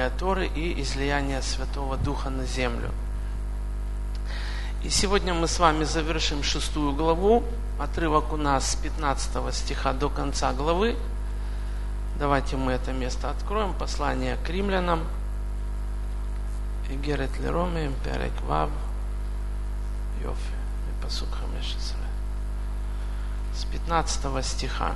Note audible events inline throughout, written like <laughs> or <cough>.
дарования Торы и излияния Святого Духа на землю. И сегодня мы с вами завершим шестую главу. Отрывок у нас с 15 стиха до конца главы. Давайте мы это место откроем. Послание к римлянам. Игерет Лероме, Перек Вав, 15. С 15 стиха.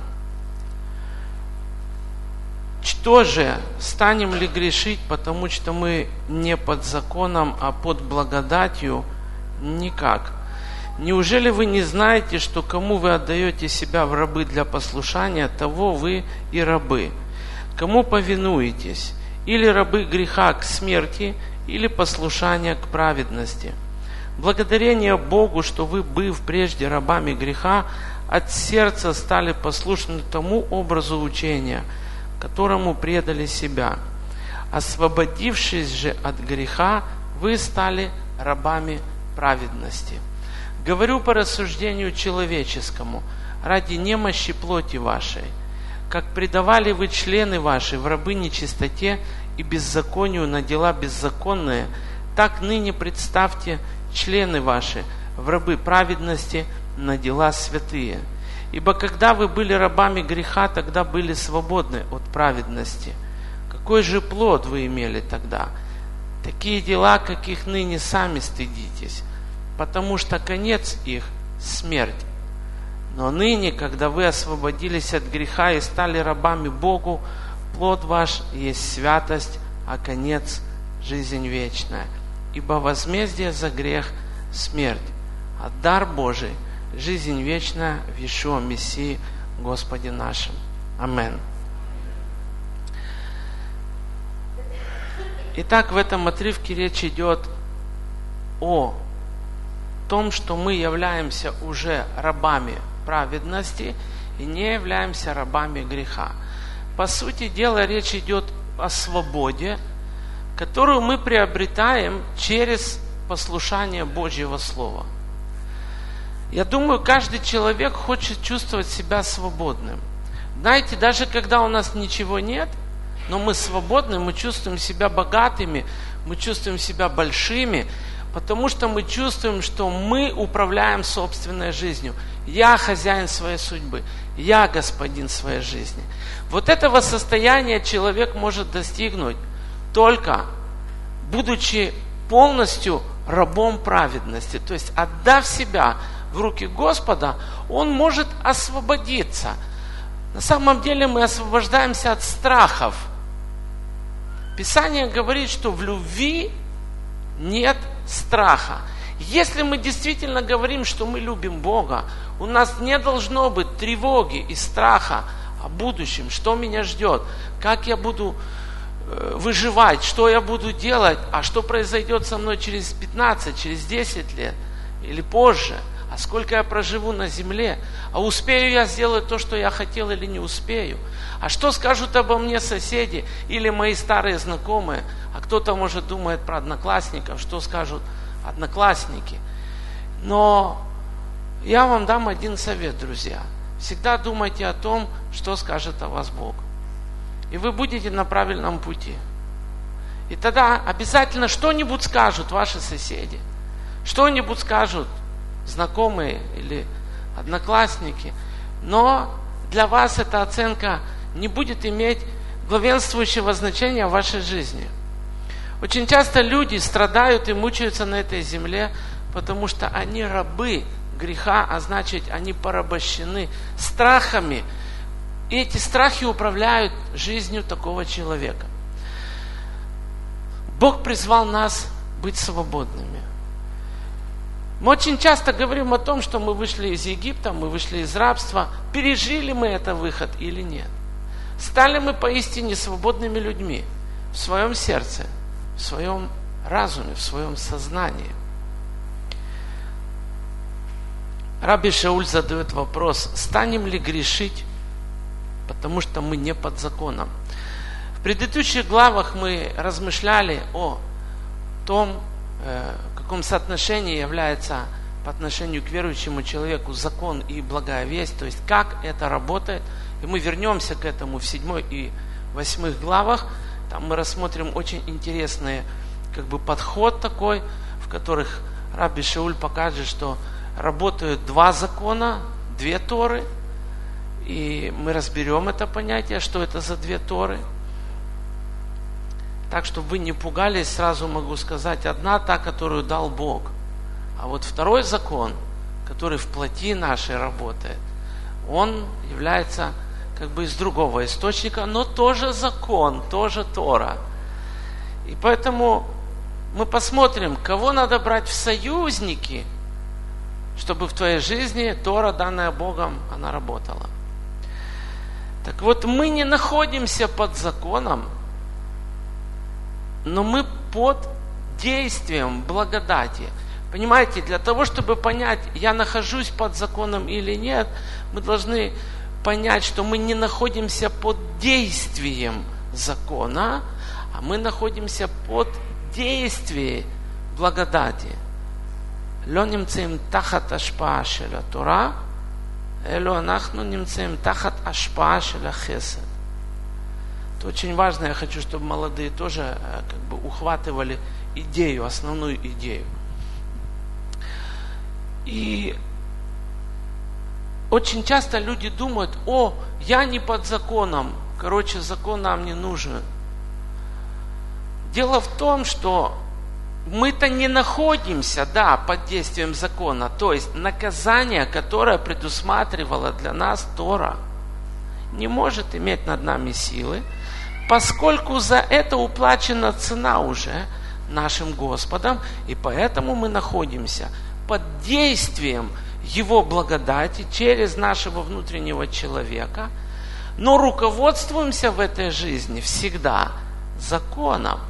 Что же, станем ли грешить, потому что мы не под законом, а под благодатью? Никак. Неужели вы не знаете, что кому вы отдаете себя в рабы для послушания, того вы и рабы? Кому повинуетесь? Или рабы греха к смерти, или послушания к праведности? Благодарение Богу, что вы, быв прежде рабами греха, от сердца стали послушны тому образу учения – которому предали себя. Освободившись же от греха, вы стали рабами праведности. Говорю по рассуждению человеческому, ради немощи плоти вашей, как предавали вы члены ваши в рабы нечистоте и беззаконию на дела беззаконные, так ныне представьте члены ваши в рабы праведности на дела святые – Ибо когда вы были рабами греха, тогда были свободны от праведности. Какой же плод вы имели тогда? Такие дела, каких ныне сами стыдитесь, потому что конец их – смерть. Но ныне, когда вы освободились от греха и стали рабами Богу, плод ваш есть святость, а конец – жизнь вечная. Ибо возмездие за грех – смерть, а дар Божий – жизнь вечная в Иешуа Мессии Господе нашим. Амен. Итак, в этом отрывке речь идет о том, что мы являемся уже рабами праведности и не являемся рабами греха. По сути дела, речь идет о свободе, которую мы приобретаем через послушание Божьего Слова – я думаю, каждый человек хочет чувствовать себя свободным. Знаете, даже когда у нас ничего нет, но мы свободны, мы чувствуем себя богатыми, мы чувствуем себя большими, потому что мы чувствуем, что мы управляем собственной жизнью. Я хозяин своей судьбы, я господин своей жизни. Вот этого состояния человек может достигнуть только будучи полностью рабом праведности, то есть отдав себя в руки Господа, он может освободиться. На самом деле мы освобождаемся от страхов. Писание говорит, что в любви нет страха. Если мы действительно говорим, что мы любим Бога, у нас не должно быть тревоги и страха о будущем, что меня ждет, как я буду э, выживать, что я буду делать, а что произойдет со мной через 15, через 10 лет или позже – а сколько я проживу на земле, а успею я сделать то, что я хотел или не успею, а что скажут обо мне соседи или мои старые знакомые, а кто-то, может, думает про одноклассников, что скажут одноклассники. Но я вам дам один совет, друзья. Всегда думайте о том, что скажет о вас Бог. И вы будете на правильном пути. И тогда обязательно что-нибудь скажут ваши соседи. Что-нибудь скажут знакомые или одноклассники. Но для вас эта оценка не будет иметь главенствующего значения в вашей жизни. Очень часто люди страдают и мучаются на этой земле, потому что они рабы греха, а значит, они порабощены страхами. И эти страхи управляют жизнью такого человека. Бог призвал нас быть свободными. Мы очень часто говорим о том, что мы вышли из Египта, мы вышли из рабства. Пережили мы это выход или нет? Стали мы поистине свободными людьми в своем сердце, в своем разуме, в своем сознании. Раби Шауль задает вопрос, станем ли грешить, потому что мы не под законом. В предыдущих главах мы размышляли о том, э, каком соотношении является по отношению к верующему человеку закон и благая весть, то есть как это работает. И мы вернемся к этому в седьмой и восьмых главах. Там мы рассмотрим очень интересный как бы подход такой, в которых Раби Шауль покажет, что работают два закона, две Торы, и мы разберем это понятие, что это за две Торы. Так, чтобы вы не пугались, сразу могу сказать, одна та, которую дал Бог. А вот второй закон, который в плоти нашей работает, он является как бы из другого источника, но тоже закон, тоже Тора. И поэтому мы посмотрим, кого надо брать в союзники, чтобы в твоей жизни Тора, данная Богом, она работала. Так вот, мы не находимся под законом, но мы под действием благодати. Понимаете, для того, чтобы понять, я нахожусь под законом или нет, мы должны понять, что мы не находимся под действием закона, а мы находимся под действии благодати. לא נמצאים תחת השפעה של התורה, אלא אנחנו נמצאים תחת השפעה של החסד. Очень важно, я хочу, чтобы молодые тоже как бы ухватывали идею, основную идею. И очень часто люди думают, о, я не под законом, короче, закон нам не нужен. Дело в том, что мы-то не находимся, да, под действием закона. То есть наказание, которое предусматривало для нас Тора, не может иметь над нами силы, поскольку за это уплачена цена уже нашим Господом, и поэтому мы находимся под действием Его благодати через нашего внутреннего человека, но руководствуемся в этой жизни всегда законом –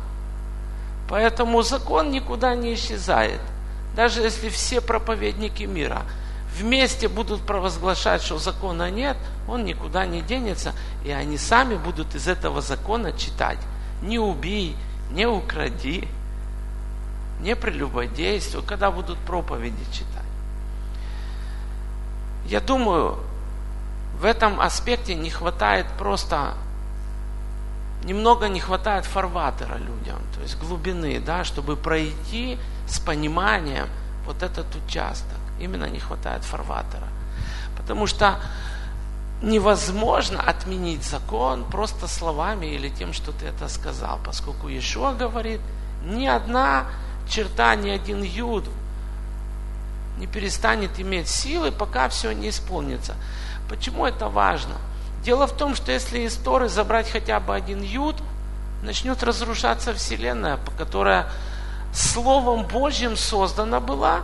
Поэтому закон никуда не исчезает. Даже если все проповедники мира вместе будут провозглашать, что закона нет, он никуда не денется, и они сами будут из этого закона читать. Не убей, не укради, не прелюбодействуй, когда будут проповеди читать. Я думаю, в этом аспекте не хватает просто немного не хватает фарватера людям, то есть глубины, да, чтобы пройти с пониманием вот этот участок. Именно не хватает фарватера. Потому что невозможно отменить закон просто словами или тем, что ты это сказал, поскольку Иешуа говорит, ни одна черта, ни один юд не перестанет иметь силы, пока все не исполнится. Почему это важно? Дело в том, что если из Торы забрать хотя бы один юд, начнет разрушаться Вселенная, которая Словом Божьим создана была.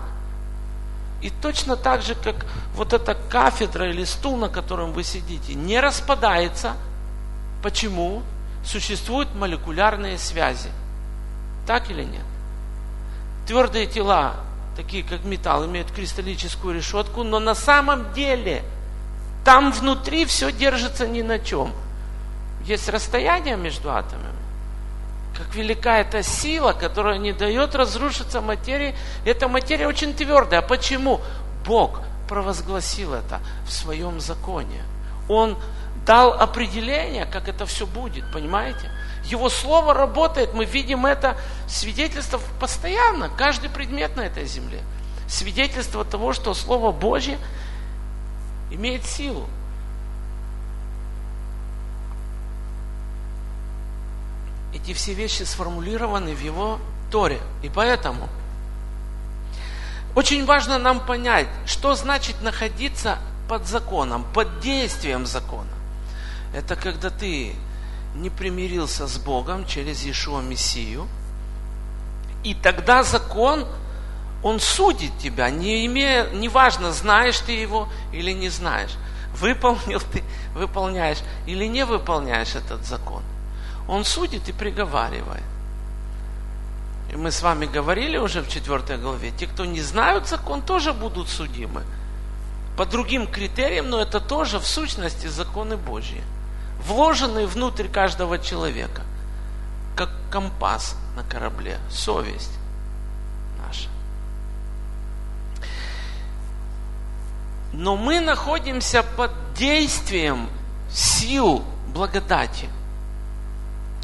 И точно так же, как вот эта кафедра или стул, на котором вы сидите, не распадается. Почему? Существуют молекулярные связи. Так или нет? Твердые тела, такие как металл, имеют кристаллическую решетку, но на самом деле – там внутри все держится ни на чем. Есть расстояние между атомами. Как велика эта сила, которая не дает разрушиться материи. Эта материя очень твердая. Почему? Бог провозгласил это в своем законе. Он дал определение, как это все будет, понимаете? Его слово работает, мы видим это свидетельство постоянно, каждый предмет на этой земле. Свидетельство того, что Слово Божье имеет силу. Эти все вещи сформулированы в его Торе. И поэтому очень важно нам понять, что значит находиться под законом, под действием закона. Это когда ты не примирился с Богом через Иешуа Мессию, и тогда закон он судит тебя, не имея, неважно, знаешь ты его или не знаешь. Выполнил ты, выполняешь или не выполняешь этот закон. Он судит и приговаривает. И мы с вами говорили уже в 4 главе, те, кто не знают закон, тоже будут судимы. По другим критериям, но это тоже в сущности законы Божьи, вложенные внутрь каждого человека, как компас на корабле, совесть. Но мы находимся под действием сил благодати.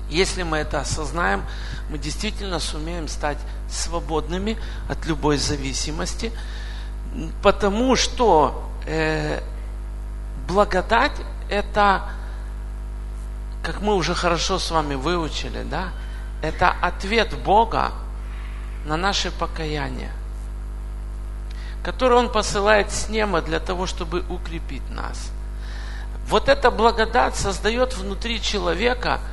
Если мы это осознаем, мы действительно сумеем стать свободными от любой зависимости, потому что э, благодать это, как мы уже хорошо с вами выучили, да, это ответ Бога на наше покаяние, который Он посылает с неба для того, чтобы укрепить нас. Вот эта благодать создает внутри человека –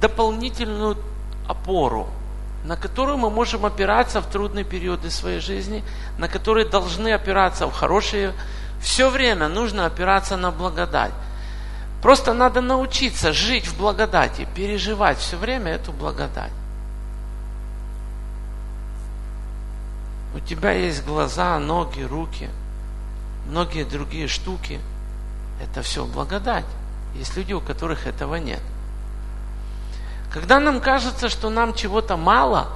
дополнительную опору, на которую мы можем опираться в трудные периоды своей жизни, на которые должны опираться в хорошие. Все время нужно опираться на благодать. Просто надо научиться жить в благодати, переживать все время эту благодать. У тебя есть глаза, ноги, руки, многие другие штуки. Это все благодать. Есть люди, у которых этого нет. Когда нам кажется, что нам чего-то мало,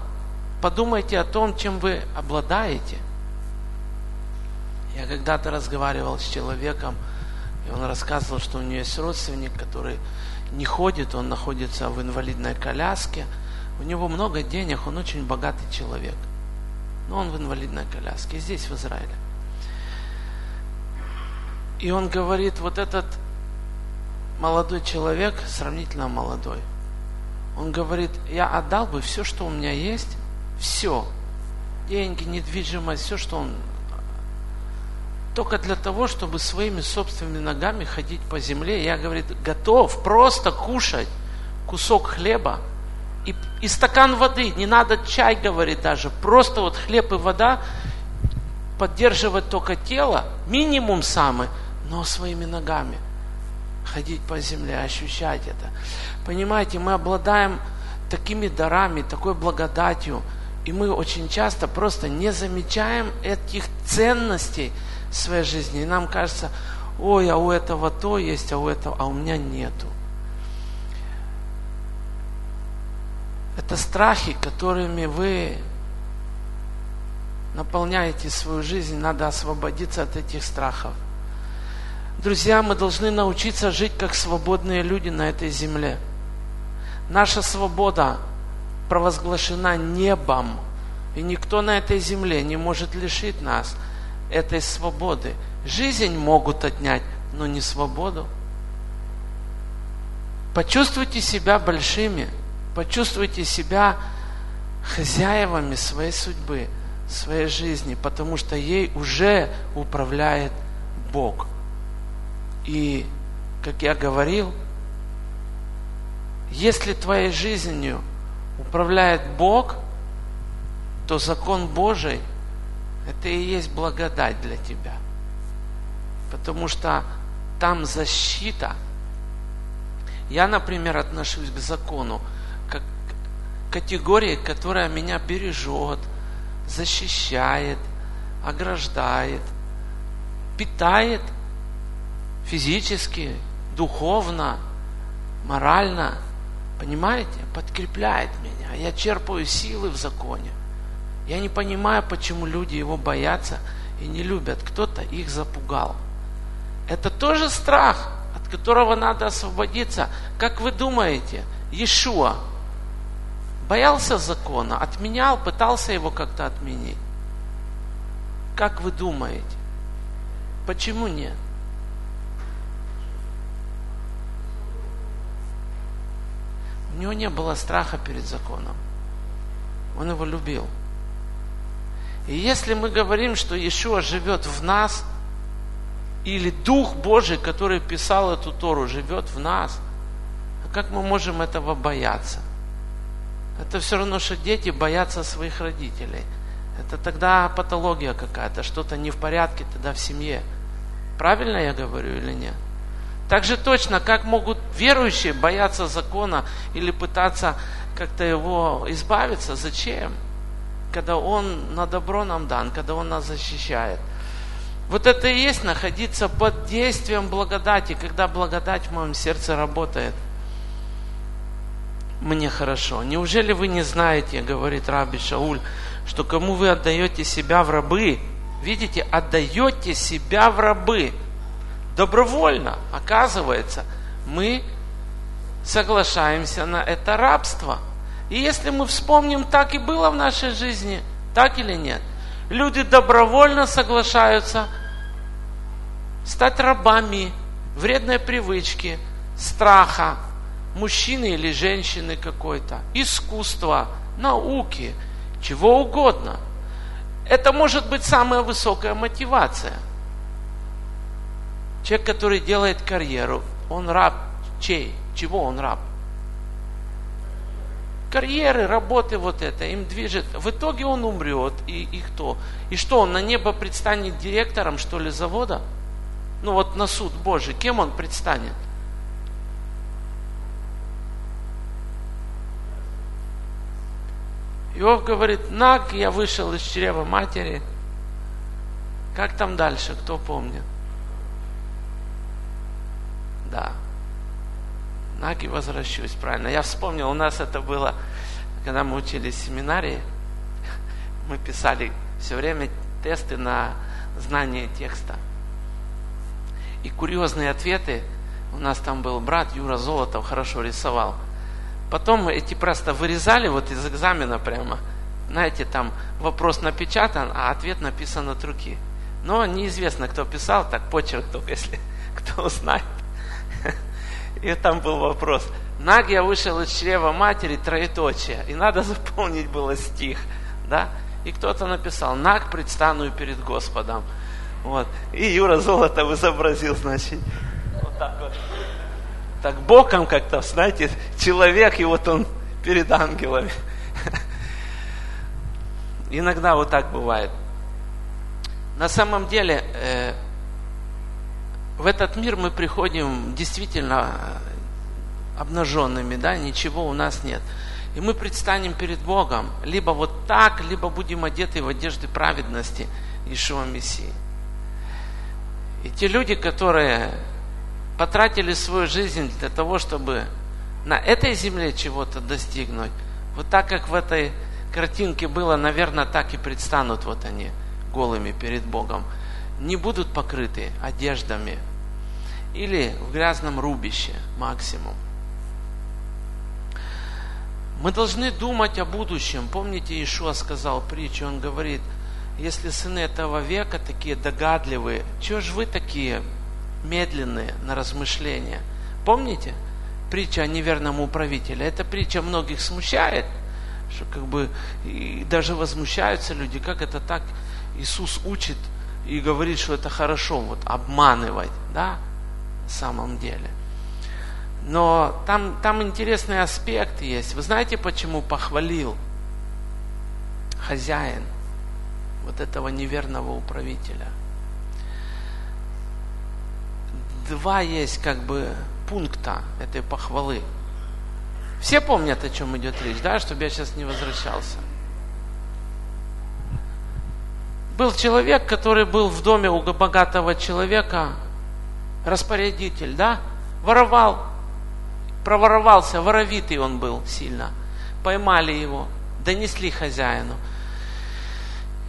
подумайте о том, чем вы обладаете. Я когда-то разговаривал с человеком, и он рассказывал, что у него есть родственник, который не ходит, он находится в инвалидной коляске. У него много денег, он очень богатый человек. Но он в инвалидной коляске, здесь, в Израиле. И он говорит, вот этот молодой человек, сравнительно молодой, он говорит, я отдал бы все, что у меня есть, все, деньги, недвижимость, все, что он только для того, чтобы своими собственными ногами ходить по земле. Я, говорит, готов просто кушать кусок хлеба и, и стакан воды. Не надо чай, говорит даже. Просто вот хлеб и вода поддерживать только тело, минимум самый, но своими ногами ходить по земле, ощущать это. Понимаете, мы обладаем такими дарами, такой благодатью, и мы очень часто просто не замечаем этих ценностей в своей жизни. И нам кажется, ой, а у этого то есть, а у этого, а у меня нету. Это страхи, которыми вы наполняете свою жизнь, надо освободиться от этих страхов. Друзья, мы должны научиться жить как свободные люди на этой земле. Наша свобода провозглашена небом, и никто на этой земле не может лишить нас этой свободы. Жизнь могут отнять, но не свободу. Почувствуйте себя большими, почувствуйте себя хозяевами своей судьбы, своей жизни, потому что ей уже управляет Бог. И, как я говорил, если твоей жизнью управляет Бог, то закон Божий – это и есть благодать для тебя. Потому что там защита. Я, например, отношусь к закону как к категории, которая меня бережет, защищает, ограждает, питает – физически, духовно, морально, понимаете, подкрепляет меня. Я черпаю силы в законе. Я не понимаю, почему люди его боятся и не любят. Кто-то их запугал. Это тоже страх, от которого надо освободиться. Как вы думаете, Иешуа боялся закона, отменял, пытался его как-то отменить? Как вы думаете? Почему нет? У него не было страха перед законом. Он его любил. И если мы говорим, что Иешуа живет в нас, или Дух Божий, который писал эту Тору, живет в нас, а как мы можем этого бояться? Это все равно, что дети боятся своих родителей. Это тогда патология какая-то, что-то не в порядке тогда в семье. Правильно я говорю или нет? Так же точно, как могут верующие бояться закона или пытаться как-то его избавиться. Зачем? Когда Он на добро нам дан, когда Он нас защищает. Вот это и есть находиться под действием благодати, когда благодать в моем сердце работает. Мне хорошо. Неужели вы не знаете, говорит Раби Шауль, что кому вы отдаете себя в рабы, видите, отдаете себя в рабы – добровольно, оказывается, мы соглашаемся на это рабство. И если мы вспомним, так и было в нашей жизни, так или нет, люди добровольно соглашаются стать рабами вредной привычки, страха, мужчины или женщины какой-то, искусства, науки, чего угодно. Это может быть самая высокая мотивация. Человек, который делает карьеру, он раб чей? Чего он раб? Карьеры, работы вот это, им движет. В итоге он умрет, и, и кто? И что, он на небо предстанет директором, что ли, завода? Ну вот на суд Божий, кем он предстанет? Иов говорит, наг, я вышел из чрева матери. Как там дальше, кто помнит? Да. Наг и возвращусь, правильно. Я вспомнил, у нас это было, когда мы учились в семинарии, <laughs> мы писали все время тесты на знание текста. И курьезные ответы, у нас там был брат Юра Золотов, хорошо рисовал – Потом эти просто вырезали вот из экзамена прямо. Знаете, там вопрос напечатан, а ответ написан от руки. Но неизвестно, кто писал, так почерк только <laughs> если кто узнает. И там был вопрос. Наг я вышел из чрева матери, троеточие. И надо <laughs> заполнить было стих. Да? И кто-то написал, Наг предстану перед Господом. Вот. И Юра Золотов изобразил, значит, вот так вот так боком как-то, знаете, человек, и вот он перед ангелами. <laughs> Иногда вот так бывает. На самом деле, э, в этот мир мы приходим действительно обнаженными, да, ничего у нас нет. И мы предстанем перед Богом, либо вот так, либо будем одеты в одежды праведности Ишуа Мессии. И те люди, которые потратили свою жизнь для того, чтобы на этой земле чего-то достигнуть, вот так как в этой картинке было, наверное, так и предстанут вот они голыми перед Богом. Не будут покрыты одеждами или в грязном рубище максимум. Мы должны думать о будущем. Помните, Иешуа сказал притчу, он говорит, если сыны этого века такие догадливые, чего же вы такие медленные на размышления. Помните притча о неверном управителе? Эта притча многих смущает, что как бы и даже возмущаются люди, как это так Иисус учит и говорит, что это хорошо, вот обманывать, да, самом деле. Но там, там интересный аспект есть. Вы знаете, почему похвалил хозяин вот этого неверного управителя – два есть как бы пункта этой похвалы. Все помнят, о чем идет речь, да, чтобы я сейчас не возвращался. Был человек, который был в доме у богатого человека, распорядитель, да, воровал, проворовался, воровитый он был сильно. Поймали его, донесли хозяину –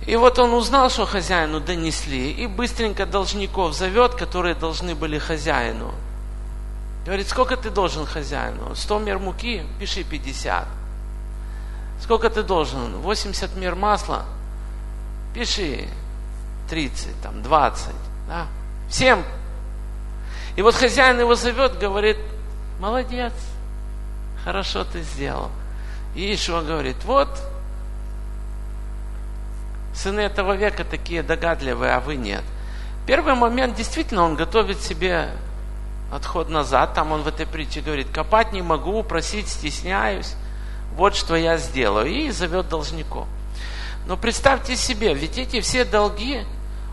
и вот он узнал, что хозяину донесли, и быстренько должников зовет, которые должны были хозяину. Говорит, сколько ты должен хозяину? 100 мер муки? Пиши 50. Сколько ты должен? 80 мер масла? Пиши 30, там, 20. Да? Всем. И вот хозяин его зовет, говорит, молодец, хорошо ты сделал. И Ишуа говорит, вот Сыны этого века такие догадливые, а вы нет. Первый момент, действительно, он готовит себе отход назад. Там он в этой притче говорит, копать не могу, просить стесняюсь. Вот что я сделаю. И зовет должников. Но представьте себе, ведь эти все долги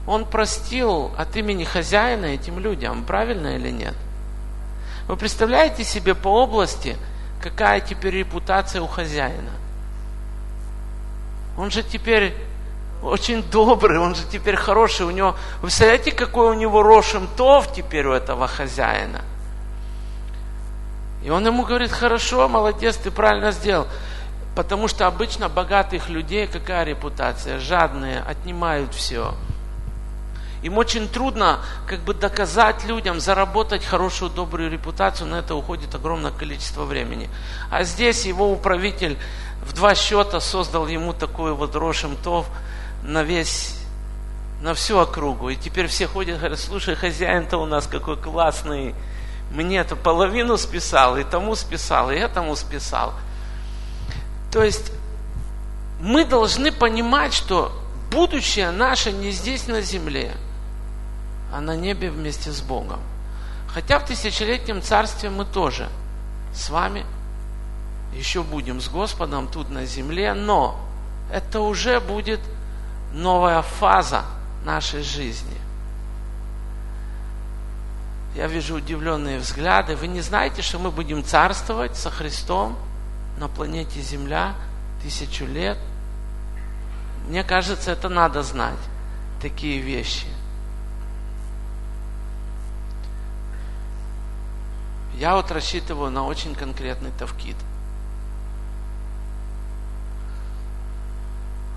он простил от имени хозяина этим людям. Правильно или нет? Вы представляете себе по области, какая теперь репутация у хозяина? Он же теперь очень добрый, он же теперь хороший, у него, вы представляете, какой у него рошем тов теперь у этого хозяина? И он ему говорит, хорошо, молодец, ты правильно сделал. Потому что обычно богатых людей какая репутация? Жадные, отнимают все. Им очень трудно как бы доказать людям, заработать хорошую, добрую репутацию, на это уходит огромное количество времени. А здесь его управитель в два счета создал ему такой вот рошем-тов на весь, на всю округу. И теперь все ходят говорят, слушай, хозяин-то у нас какой классный, мне-то половину списал, и тому списал, и этому списал. То есть мы должны понимать, что будущее наше не здесь на земле – а на небе вместе с Богом. Хотя в тысячелетнем царстве мы тоже с вами еще будем с Господом тут на земле, но это уже будет новая фаза нашей жизни. Я вижу удивленные взгляды. Вы не знаете, что мы будем царствовать со Христом на планете Земля тысячу лет? Мне кажется, это надо знать, такие вещи. Я вот рассчитываю на очень конкретный тавкид.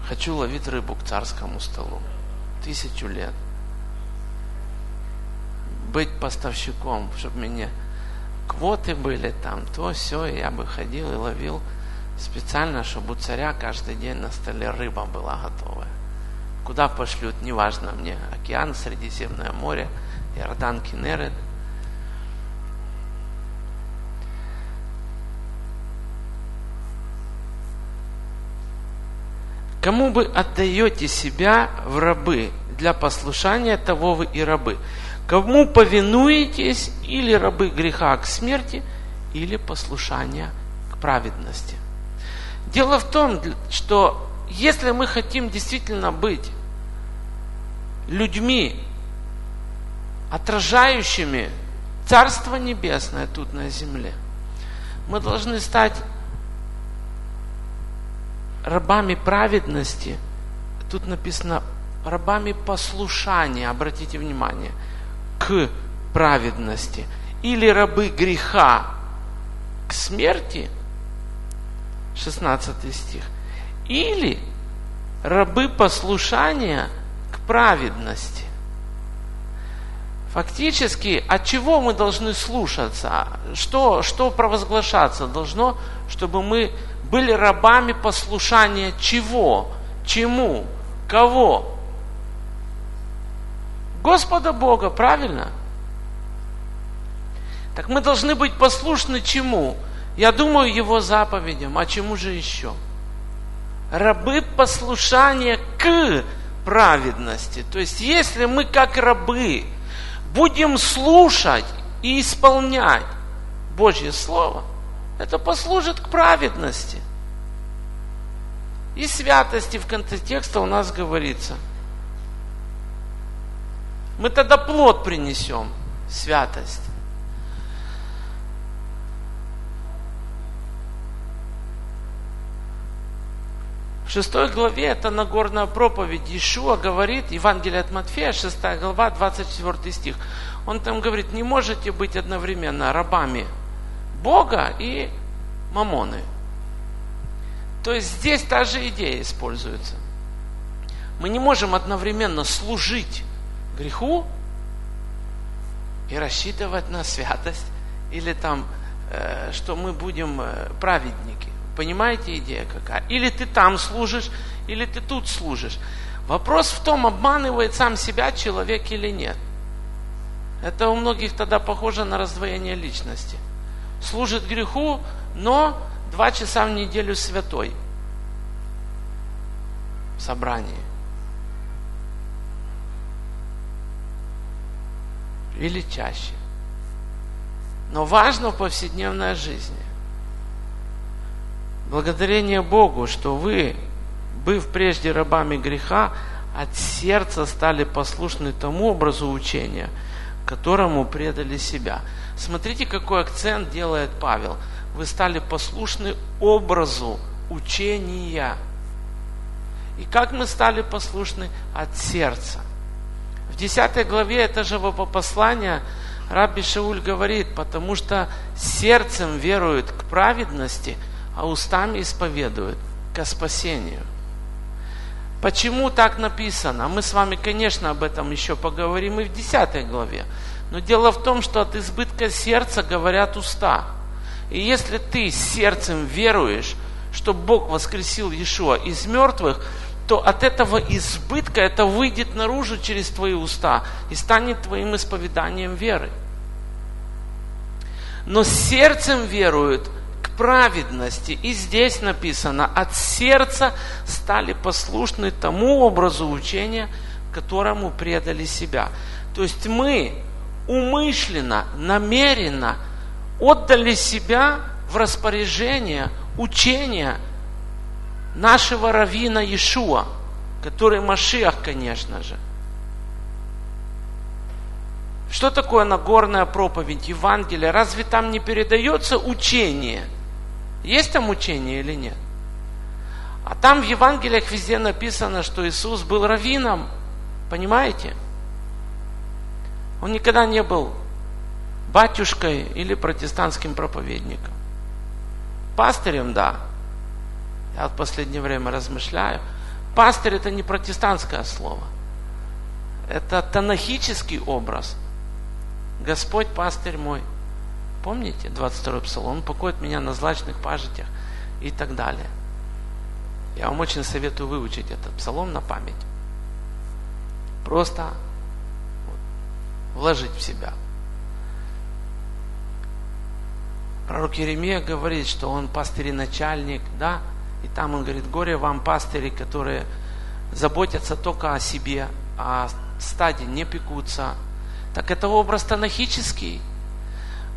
Хочу ловить рыбу к царскому столу. Тысячу лет. Быть поставщиком, чтобы мне квоты были там, то все, и я бы ходил и ловил специально, чтобы у царя каждый день на столе рыба была готовая. Куда пошлют, неважно мне, океан, Средиземное море, Иордан, Кенерет – Кому вы отдаете себя в рабы? Для послушания того вы и рабы. Кому повинуетесь или рабы греха к смерти, или послушания к праведности. Дело в том, что если мы хотим действительно быть людьми, отражающими Царство Небесное тут на земле, мы должны стать рабами праведности, тут написано рабами послушания, обратите внимание, к праведности. Или рабы греха к смерти, 16 стих. Или рабы послушания к праведности. Фактически, от чего мы должны слушаться? Что, что провозглашаться должно, чтобы мы были рабами послушания чего? Чему? Кого? Господа Бога, правильно? Так мы должны быть послушны чему? Я думаю, Его заповедям, а чему же еще? Рабы послушания к праведности. То есть, если мы как рабы будем слушать и исполнять Божье Слово, это послужит к праведности. И святости в конце текста у нас говорится. Мы тогда плод принесем, святость. В шестой главе, это Нагорная проповедь, Иешуа говорит, Евангелие от Матфея, 6 глава, 24 стих. Он там говорит, не можете быть одновременно рабами Бога и мамоны. То есть здесь та же идея используется. Мы не можем одновременно служить греху и рассчитывать на святость, или там, э, что мы будем э, праведники. Понимаете идея какая? Или ты там служишь, или ты тут служишь. Вопрос в том, обманывает сам себя человек или нет. Это у многих тогда похоже на раздвоение личности. Служит греху, но два часа в неделю святой в собрании. Или чаще. Но важно в повседневной жизни. Благодарение Богу, что вы, быв прежде рабами греха, от сердца стали послушны тому образу учения, которому предали себя. Смотрите, какой акцент делает Павел – вы стали послушны образу учения. И как мы стали послушны от сердца. В 10 главе этого послания Рабби Шауль говорит, потому что сердцем веруют к праведности, а устами исповедуют ко спасению. Почему так написано? Мы с вами, конечно, об этом еще поговорим и в 10 главе. Но дело в том, что от избытка сердца говорят уста. И если ты сердцем веруешь, что Бог воскресил Иешуа из мертвых, то от этого избытка это выйдет наружу через твои уста и станет твоим исповеданием веры. Но сердцем веруют к праведности. И здесь написано, от сердца стали послушны тому образу учения, которому предали себя. То есть мы умышленно, намеренно отдали себя в распоряжение учения нашего равина Иешуа, который Машиах, конечно же. Что такое Нагорная проповедь, Евангелие? Разве там не передается учение? Есть там учение или нет? А там в Евангелиях везде написано, что Иисус был раввином. Понимаете? Он никогда не был батюшкой или протестантским проповедником. Пастырем, да. Я в последнее время размышляю. Пастырь это не протестантское слово. Это танахический образ. Господь пастырь мой. Помните 22 псалом? Он покоит меня на злачных пажитях и так далее. Я вам очень советую выучить этот псалом на память. Просто вложить в себя. Пророк Еремия говорит, что он пастырь начальник, да, и там он говорит, горе вам, пастыри, которые заботятся только о себе, а стаде не пекутся. Так это образ танахический.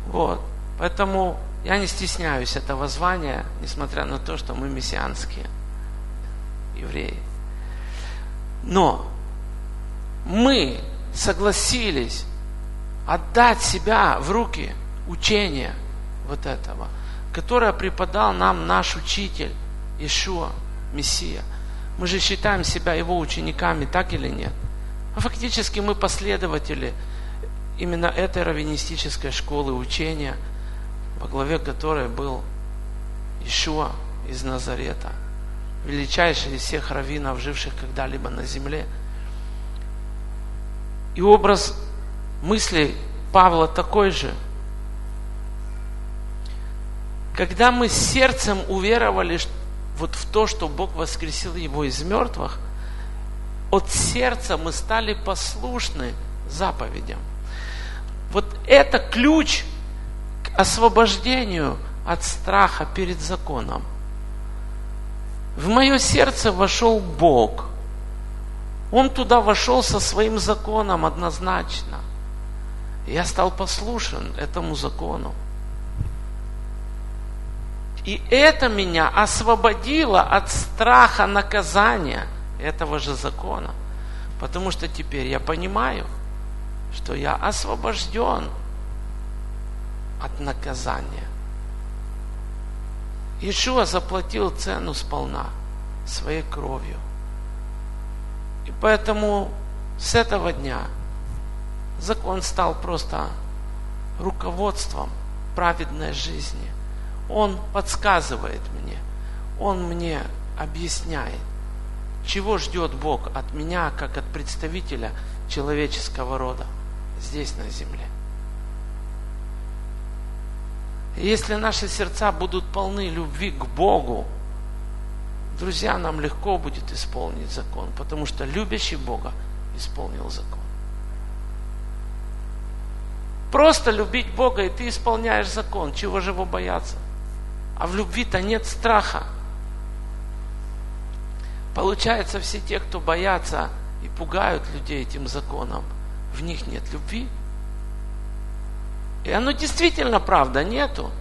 Вот. Поэтому я не стесняюсь этого звания, несмотря на то, что мы мессианские евреи. Но мы согласились отдать себя в руки учения вот этого, которое преподал нам наш учитель Ишуа, Мессия. Мы же считаем себя его учениками, так или нет? А фактически мы последователи именно этой раввинистической школы учения, во главе которой был Ишуа из Назарета, величайший из всех раввинов, живших когда-либо на земле – и образ мыслей Павла такой же. Когда мы сердцем уверовали вот в то, что Бог воскресил его из мертвых, от сердца мы стали послушны заповедям. Вот это ключ к освобождению от страха перед законом. В мое сердце вошел Бог – он туда вошел со своим законом однозначно. Я стал послушен этому закону. И это меня освободило от страха наказания этого же закона. Потому что теперь я понимаю, что я освобожден от наказания. Ишуа заплатил цену сполна своей кровью. И поэтому с этого дня закон стал просто руководством праведной жизни. Он подсказывает мне, он мне объясняет, чего ждет Бог от меня, как от представителя человеческого рода здесь на земле. Если наши сердца будут полны любви к Богу, Друзья, нам легко будет исполнить закон, потому что любящий Бога исполнил закон. Просто любить Бога, и ты исполняешь закон. Чего же его бояться? А в любви-то нет страха. Получается, все те, кто боятся и пугают людей этим законом, в них нет любви. И оно действительно правда, нету.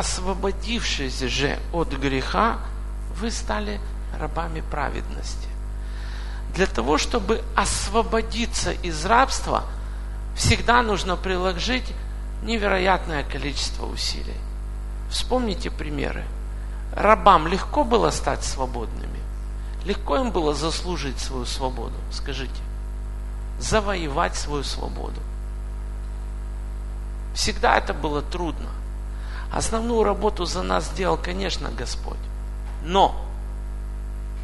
освободившись же от греха, вы стали рабами праведности. Для того, чтобы освободиться из рабства, всегда нужно приложить невероятное количество усилий. Вспомните примеры. Рабам легко было стать свободными. Легко им было заслужить свою свободу, скажите. Завоевать свою свободу. Всегда это было трудно. Основную работу за нас сделал, конечно, Господь. Но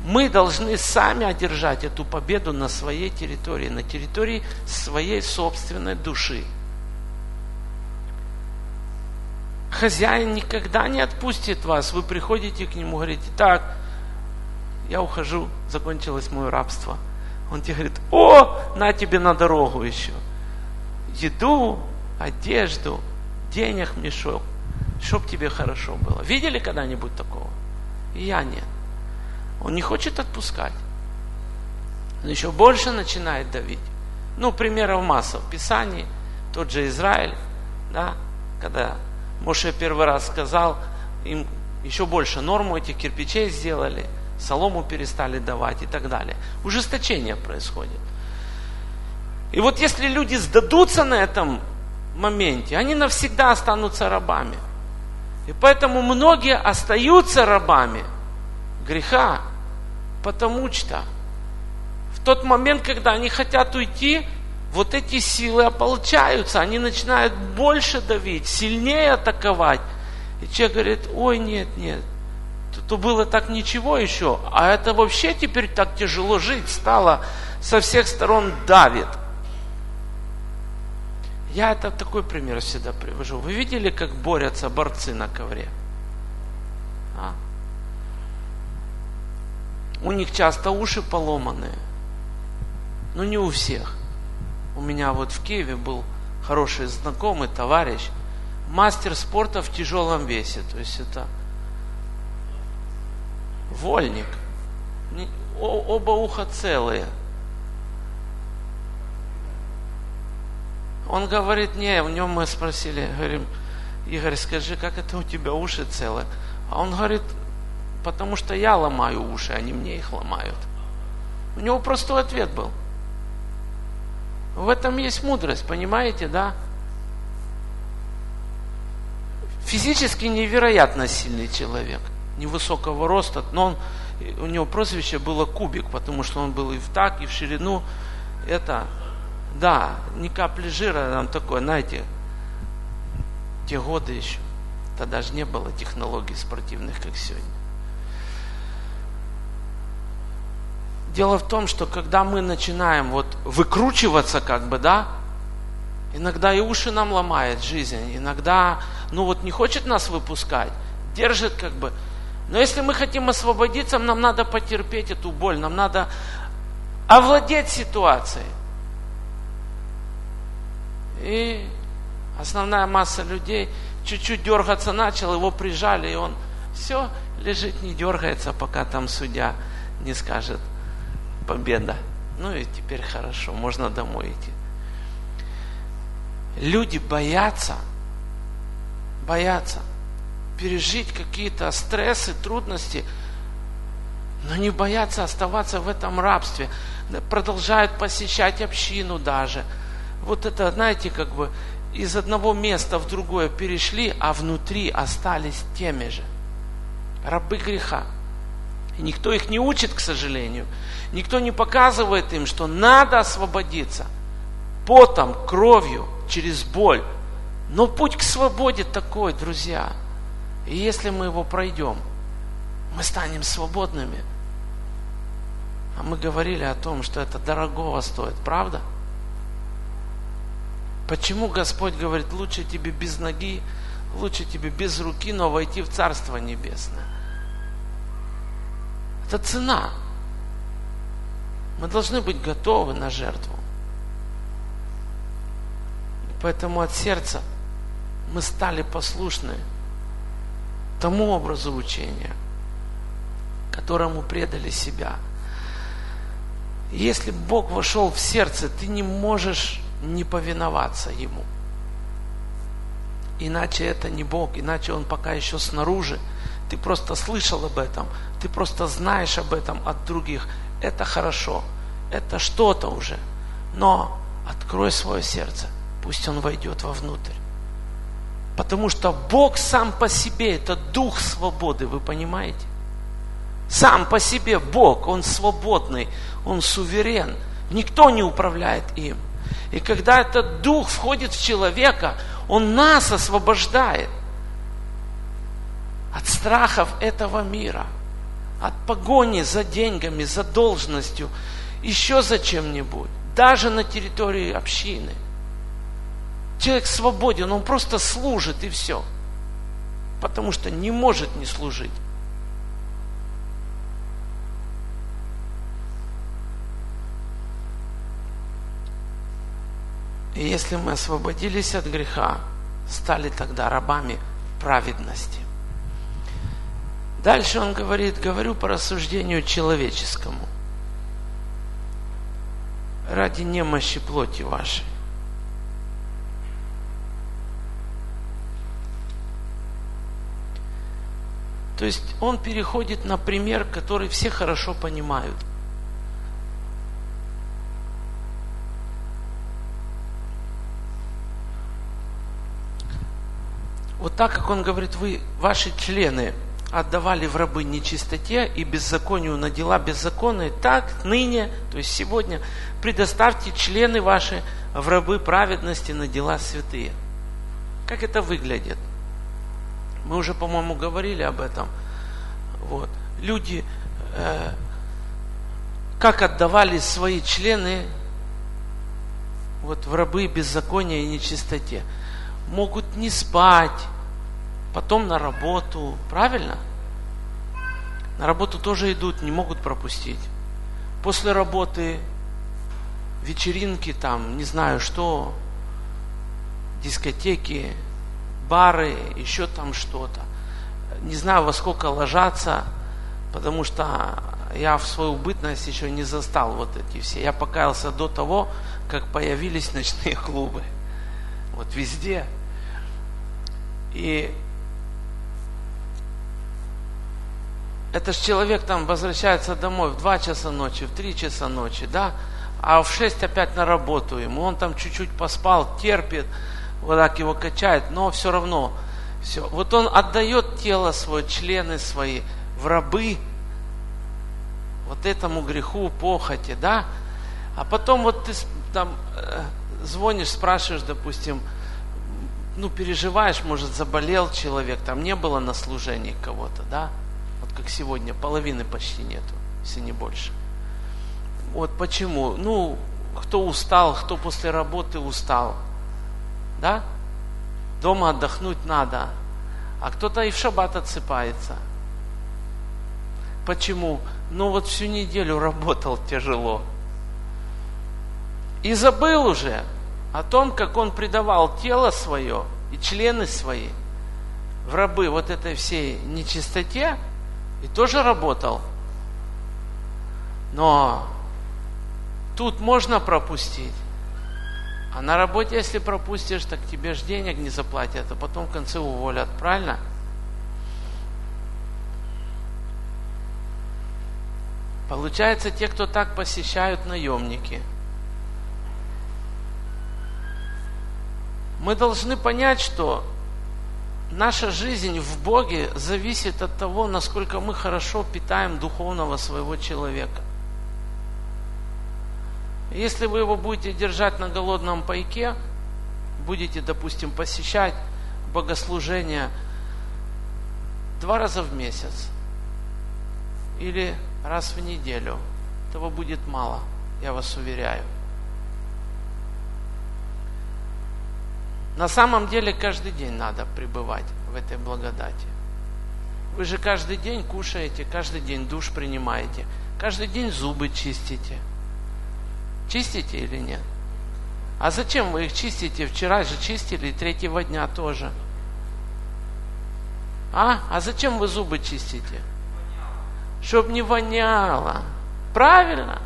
мы должны сами одержать эту победу на своей территории, на территории своей собственной души. Хозяин никогда не отпустит вас. Вы приходите к нему, говорите, так, я ухожу, закончилось мое рабство. Он тебе говорит, о, на тебе на дорогу еще. Еду, одежду, денег мешок, чтоб тебе хорошо было. Видели когда-нибудь такого? Я нет. Он не хочет отпускать. Он еще больше начинает давить. Ну, примеров масса в Писании. Тот же Израиль, да, когда Моше первый раз сказал, им еще больше норму этих кирпичей сделали, солому перестали давать и так далее. Ужесточение происходит. И вот если люди сдадутся на этом моменте, они навсегда останутся рабами. И поэтому многие остаются рабами греха, потому что в тот момент, когда они хотят уйти, вот эти силы ополчаются, они начинают больше давить, сильнее атаковать. И человек говорит, ой, нет, нет, то было так ничего еще, а это вообще теперь так тяжело жить стало, со всех сторон давит. Я это такой пример всегда привожу. Вы видели, как борются борцы на ковре? У них часто уши поломанные. Но не у всех. У меня вот в Киеве был хороший знакомый, товарищ, мастер спорта в тяжелом весе. То есть это вольник. Оба уха целые. Он говорит, не, в нем мы спросили, говорим, Игорь, скажи, как это у тебя уши целые? А он говорит, потому что я ломаю уши, они мне их ломают. У него простой ответ был. В этом есть мудрость, понимаете, да? Физически невероятно сильный человек, невысокого роста, но он, у него прозвище было Кубик, потому что он был и в так, и в ширину. Это да, ни капли жира, там такое, знаете, те годы еще, тогда же не было технологий спортивных, как сегодня. Дело в том, что когда мы начинаем вот выкручиваться, как бы, да, иногда и уши нам ломает жизнь, иногда, ну вот не хочет нас выпускать, держит как бы. Но если мы хотим освободиться, нам надо потерпеть эту боль, нам надо овладеть ситуацией. И основная масса людей чуть-чуть дергаться начал, его прижали, и он все лежит, не дергается, пока там судья не скажет победа. Ну и теперь хорошо, можно домой идти. Люди боятся, боятся пережить какие-то стрессы, трудности, но не боятся оставаться в этом рабстве. Продолжают посещать общину даже – вот это, знаете, как бы из одного места в другое перешли, а внутри остались теми же. Рабы греха. И никто их не учит, к сожалению. Никто не показывает им, что надо освободиться потом, кровью, через боль. Но путь к свободе такой, друзья. И если мы его пройдем, мы станем свободными. А мы говорили о том, что это дорогого стоит, правда? Почему Господь говорит, лучше тебе без ноги, лучше тебе без руки, но войти в Царство Небесное? Это цена. Мы должны быть готовы на жертву. И поэтому от сердца мы стали послушны тому образу учения, которому предали себя. Если Бог вошел в сердце, ты не можешь не повиноваться Ему. Иначе это не Бог, иначе Он пока еще снаружи. Ты просто слышал об этом, ты просто знаешь об этом от других. Это хорошо, это что-то уже. Но открой свое сердце, пусть Он войдет вовнутрь. Потому что Бог сам по себе это дух свободы, вы понимаете? Сам по себе Бог, Он свободный, Он суверен. Никто не управляет им. И когда этот дух входит в человека, он нас освобождает. Страхов этого мира, от погони за деньгами, за должностью, еще за чем-нибудь, даже на территории общины. Человек свободен, он просто служит и все. Потому что не может не служить. И если мы освободились от греха, стали тогда рабами праведности. Дальше он говорит, говорю по рассуждению человеческому. Ради немощи плоти вашей. То есть он переходит на пример, который все хорошо понимают – Вот так, как он говорит, вы, ваши члены отдавали в рабы нечистоте и беззаконию на дела беззаконные, так ныне, то есть сегодня, предоставьте члены ваши в рабы праведности на дела святые. Как это выглядит? Мы уже, по-моему, говорили об этом. Вот. Люди э, как отдавали свои члены вот, в рабы беззакония и нечистоте. Могут не спать, потом на работу, правильно? На работу тоже идут, не могут пропустить. После работы вечеринки там, не знаю что, дискотеки, бары, еще там что-то. Не знаю, во сколько ложатся, потому что я в свою бытность еще не застал вот эти все. Я покаялся до того, как появились <laughs> ночные клубы. Вот везде. И Это же человек там возвращается домой в 2 часа ночи, в 3 часа ночи, да? А в 6 опять на работу ему. Он там чуть-чуть поспал, терпит, вот так его качает, но все равно. Все. Вот он отдает тело свое, члены свои в рабы вот этому греху, похоти, да? А потом вот ты там э, звонишь, спрашиваешь, допустим, ну, переживаешь, может, заболел человек, там не было на служении кого-то, да? Как сегодня, половины почти нету, если не больше. Вот почему? Ну, кто устал, кто после работы устал, да? Дома отдохнуть надо, а кто-то и в шаббат отсыпается. Почему? Ну вот всю неделю <laughs> работал тяжело. И забыл уже о том, как он предавал тело свое и члены свои в рабы вот этой всей нечистоте, и тоже работал. Но тут можно пропустить. А на работе, если пропустишь, так тебе же денег не заплатят, а потом в конце уволят, правильно? Получается, те, кто так посещают наемники. Мы должны понять, что наша жизнь в Боге зависит от того, насколько мы хорошо питаем духовного своего человека. Если вы его будете держать на голодном пайке, будете, допустим, посещать богослужение два раза в месяц или раз в неделю, этого будет мало, я вас уверяю. На самом деле каждый день надо пребывать в этой благодати. Вы же каждый день кушаете, каждый день душ принимаете, каждый день зубы чистите. Чистите или нет? А зачем вы их чистите? Вчера же чистили, и третьего дня тоже. А? А зачем вы зубы чистите? Чтоб не воняло. Правильно?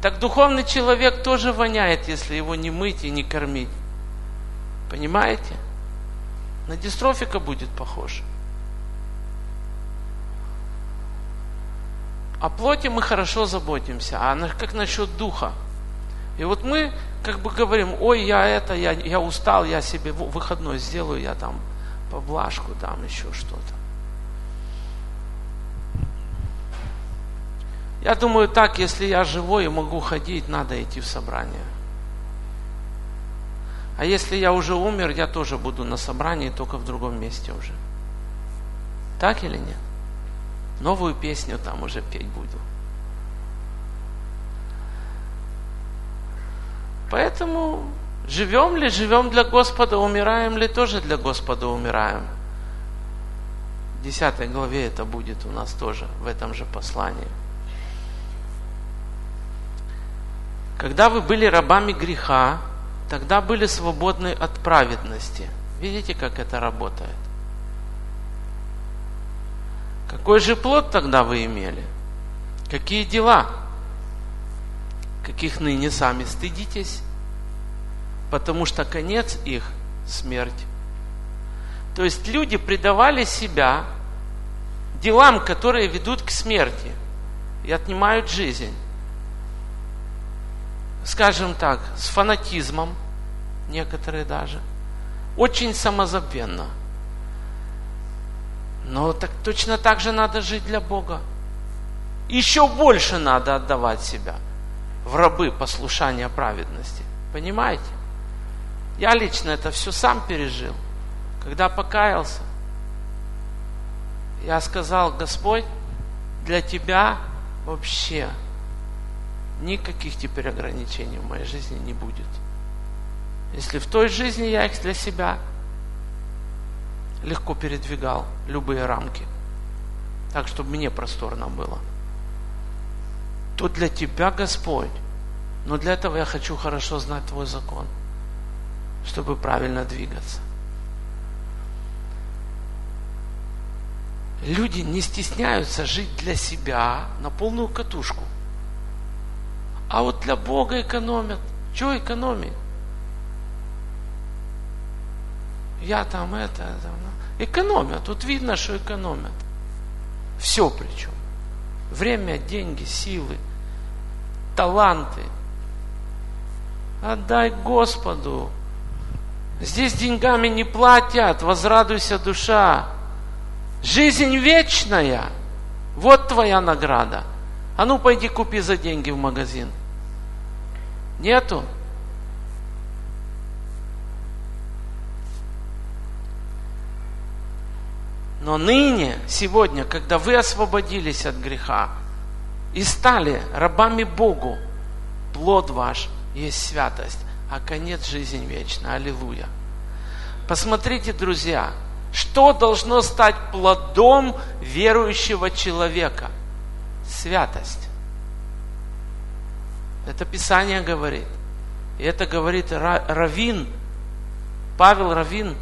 Так духовный человек тоже воняет, если его не мыть и не кормить. Понимаете? На дистрофика будет похож. О плоти мы хорошо заботимся, а как насчет духа? И вот мы как бы говорим, ой, я это, я, я устал, я себе выходной сделаю, я там поблажку дам, еще что-то. Я думаю, так, если я живой и могу ходить, надо идти в собрание. А если я уже умер, я тоже буду на собрании, только в другом месте уже. Так или нет? Новую песню там уже петь буду. Поэтому живем ли, живем для Господа, умираем ли, тоже для Господа умираем. В 10 главе это будет у нас тоже в этом же послании. Когда вы были рабами греха, тогда были свободны от праведности. Видите, как это работает? Какой же плод тогда вы имели? Какие дела? каких ныне сами стыдитесь, потому что конец их – смерть. То есть люди предавали себя делам, которые ведут к смерти и отнимают жизнь. Скажем так, с фанатизмом, некоторые даже, очень самозабвенно. Но так, точно так же надо жить для Бога. Еще больше надо отдавать себя – в рабы послушания праведности. Понимаете? Я лично это все сам пережил. Когда покаялся, я сказал, Господь, для Тебя вообще никаких теперь ограничений в моей жизни не будет. Если в той жизни я их для себя легко передвигал, любые рамки, так, чтобы мне просторно было – то для тебя, Господь. Но для этого я хочу хорошо знать Твой закон, чтобы правильно двигаться. Люди не стесняются жить для себя на полную катушку. А вот для Бога экономят. Чего экономить? Я там это, это. Ну. Экономят. Тут видно, что экономят. Все причем. Время, деньги, силы – таланты. Отдай Господу. Здесь деньгами не платят, возрадуйся, душа. Жизнь вечная. Вот твоя награда. А ну пойди купи за деньги в магазин. Нету? Но ныне, сегодня, когда вы освободились от греха, и стали рабами Богу. Плод ваш есть святость, а конец жизнь вечная. Аллилуйя. Посмотрите, друзья, что должно стать плодом верующего человека? Святость. Это Писание говорит. И это говорит Равин, Павел Равин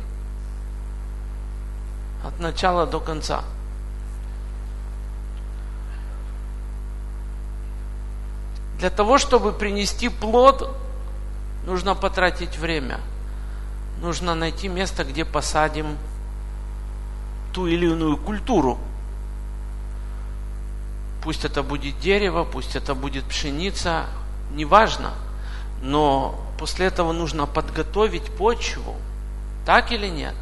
от начала до конца. Для того, чтобы принести плод, нужно потратить время. Нужно найти место, где посадим ту или иную культуру. Пусть это будет дерево, пусть это будет пшеница, неважно. Но после этого нужно подготовить почву. Так или нет?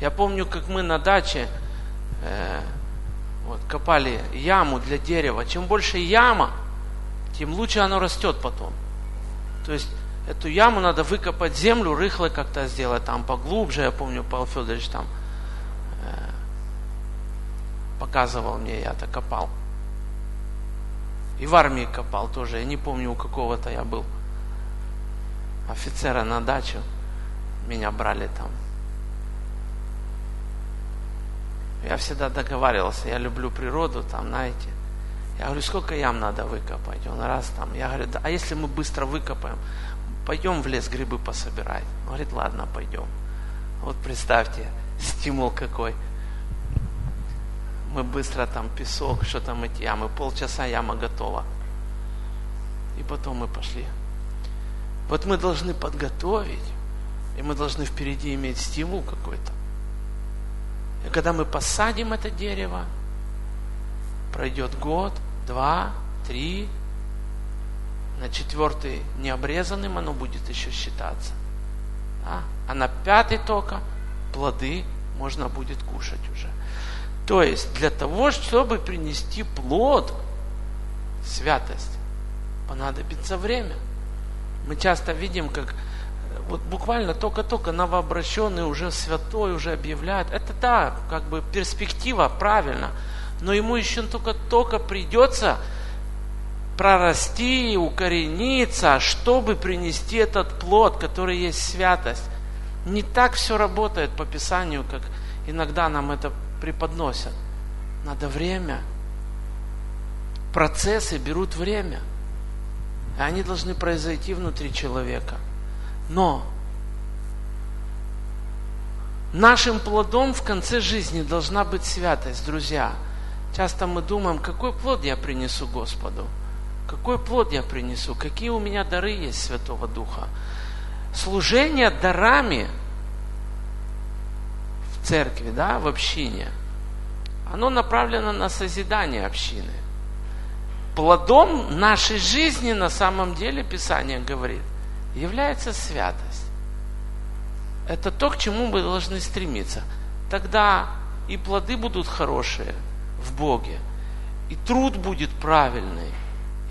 Я помню, как мы на даче э, вот, копали яму для дерева. Чем больше яма, тем лучше оно растет потом. То есть эту яму надо выкопать землю, рыхло как-то сделать, там поглубже. Я помню, Павел Федорович там э, показывал мне, я это копал. И в армии копал тоже. Я не помню, у какого-то я был офицера на дачу. Меня брали там. Я всегда договаривался, я люблю природу, там, знаете. Я говорю, сколько ям надо выкопать? Он раз там. Я говорю, да, а если мы быстро выкопаем, пойдем в лес грибы пособирать. Он говорит, ладно, пойдем. Вот представьте, стимул какой. Мы быстро там песок, что там эти ямы, полчаса яма готова. И потом мы пошли. Вот мы должны подготовить, и мы должны впереди иметь стимул какой-то. И когда мы посадим это дерево, пройдет год, два, три, на четвертый необрезанным оно будет еще считаться. Да? А на пятый только плоды можно будет кушать уже. То есть для того, чтобы принести плод, святость, понадобится время. Мы часто видим, как вот буквально только-только новообращенный, уже святой, уже объявляет. Это да, как бы перспектива, правильно. Но ему еще только-только придется прорасти, укорениться, чтобы принести этот плод, который есть святость. Не так все работает по Писанию, как иногда нам это преподносят. Надо время. Процессы берут время. И они должны произойти внутри человека. Но нашим плодом в конце жизни должна быть святость, друзья. Часто мы думаем, какой плод я принесу Господу? Какой плод я принесу? Какие у меня дары есть Святого Духа? Служение дарами церкви, да, в общине, оно направлено на созидание общины. Плодом нашей жизни на самом деле, Писание говорит, является святость. Это то, к чему мы должны стремиться. Тогда и плоды будут хорошие в Боге, и труд будет правильный,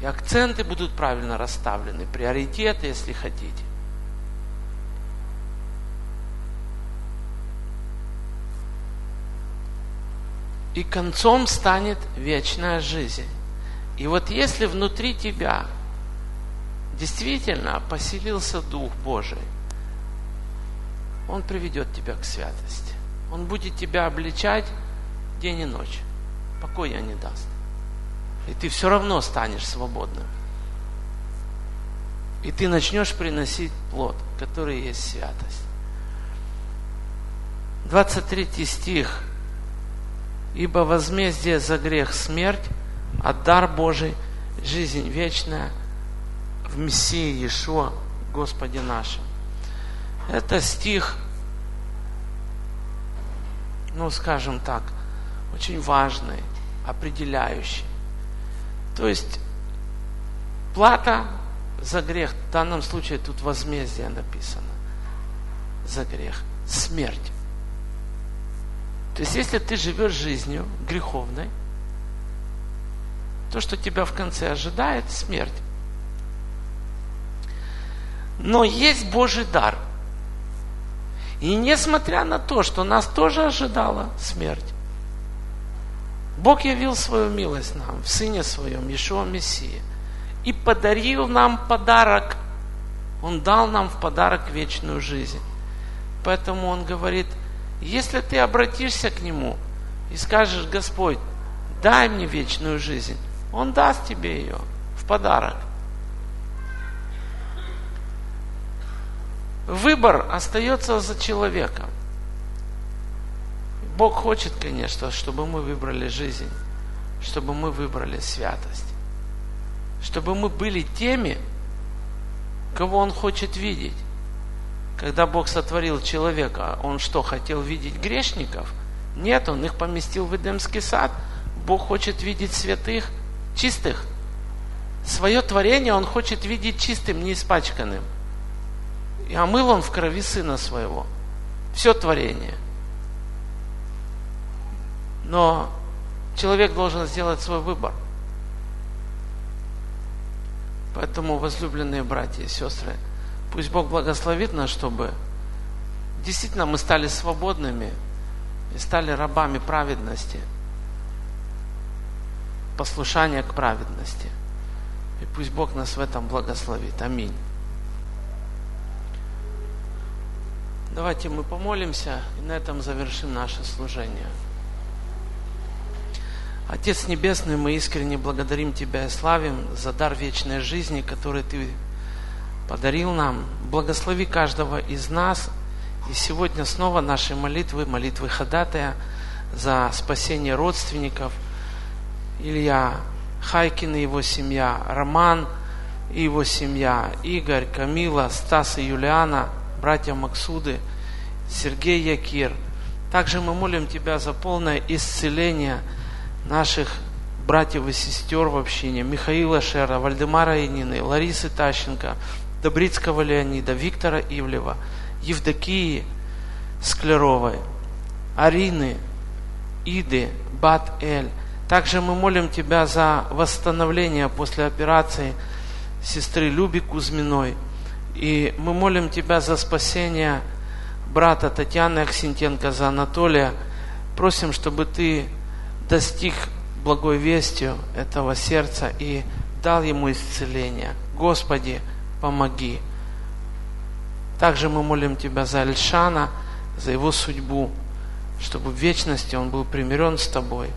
и акценты будут правильно расставлены, приоритеты, если хотите. И концом станет вечная жизнь. И вот если внутри тебя действительно поселился Дух Божий, Он приведет тебя к святости. Он будет тебя обличать день и ночь. Покоя не даст. И ты все равно станешь свободным. И ты начнешь приносить плод, который есть святость. 23 стих. Ибо возмездие за грех смерть, а дар Божий – жизнь вечная в Мессии Иешуа, Господе нашем. Это стих, ну, скажем так, очень важный, определяющий. То есть плата за грех, в данном случае тут возмездие написано, за грех, смерть. То есть если ты живешь жизнью греховной, то, что тебя в конце ожидает, смерть. Но есть Божий дар. И несмотря на то, что нас тоже ожидала смерть, Бог явил свою милость нам в Сыне Своем, Иешуа Мессии, и подарил нам подарок. Он дал нам в подарок вечную жизнь. Поэтому Он говорит, если ты обратишься к Нему и скажешь, Господь, дай мне вечную жизнь, Он даст тебе ее в подарок. Выбор остается за человеком. Бог хочет, конечно, чтобы мы выбрали жизнь, чтобы мы выбрали святость, чтобы мы были теми, кого Он хочет видеть. Когда Бог сотворил человека, Он что, хотел видеть грешников? Нет, Он их поместил в Эдемский сад. Бог хочет видеть святых, чистых. Свое творение Он хочет видеть чистым, не испачканным. И омыл Он в крови Сына Своего. Все творение – но человек должен сделать свой выбор. Поэтому, возлюбленные братья и сестры, пусть Бог благословит нас, чтобы действительно мы стали свободными и стали рабами праведности, послушания к праведности. И пусть Бог нас в этом благословит. Аминь. Давайте мы помолимся и на этом завершим наше служение. Отец Небесный, мы искренне благодарим Тебя и славим за дар вечной жизни, который Ты подарил нам. Благослови каждого из нас. И сегодня снова наши молитвы, молитвы ходатая за спасение родственников. Илья Хайкин и его семья, Роман и его семья, Игорь, Камила, Стас и Юлиана, братья Максуды, Сергей Якир. Также мы молим Тебя за полное исцеление – наших братьев и сестер в общине, Михаила Шера, Вальдемара Янины, Ларисы Тащенко, Добрицкого Леонида, Виктора Ивлева, Евдокии Склеровой, Арины, Иды, Бат-Эль. Также мы молим Тебя за восстановление после операции сестры Люби Кузьминой И мы молим Тебя за спасение брата Татьяны Аксентенко, за Анатолия. Просим, чтобы Ты достиг благой вестью этого сердца и дал ему исцеление. Господи, помоги. Также мы молим Тебя за Альшана, за его судьбу, чтобы в вечности он был примирен с Тобой.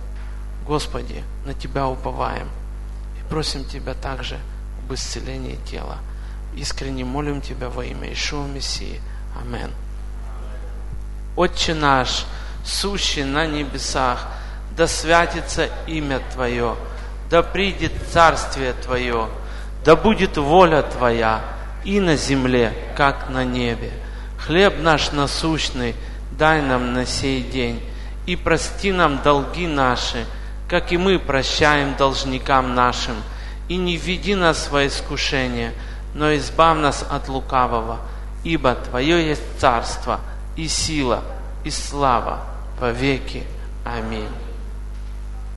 Господи, на Тебя уповаем и просим Тебя также об исцелении тела. Искренне молим Тебя во имя Ишуа Мессии. Амин. Отче наш, сущий на небесах, да святится имя Твое, да придет Царствие Твое, да будет воля Твоя и на земле, как на небе. Хлеб наш насущный дай нам на сей день, и прости нам долги наши, как и мы прощаем должникам нашим, и не введи нас во искушение, но избавь нас от лукавого, ибо Твое есть царство и сила и слава во веки. Аминь.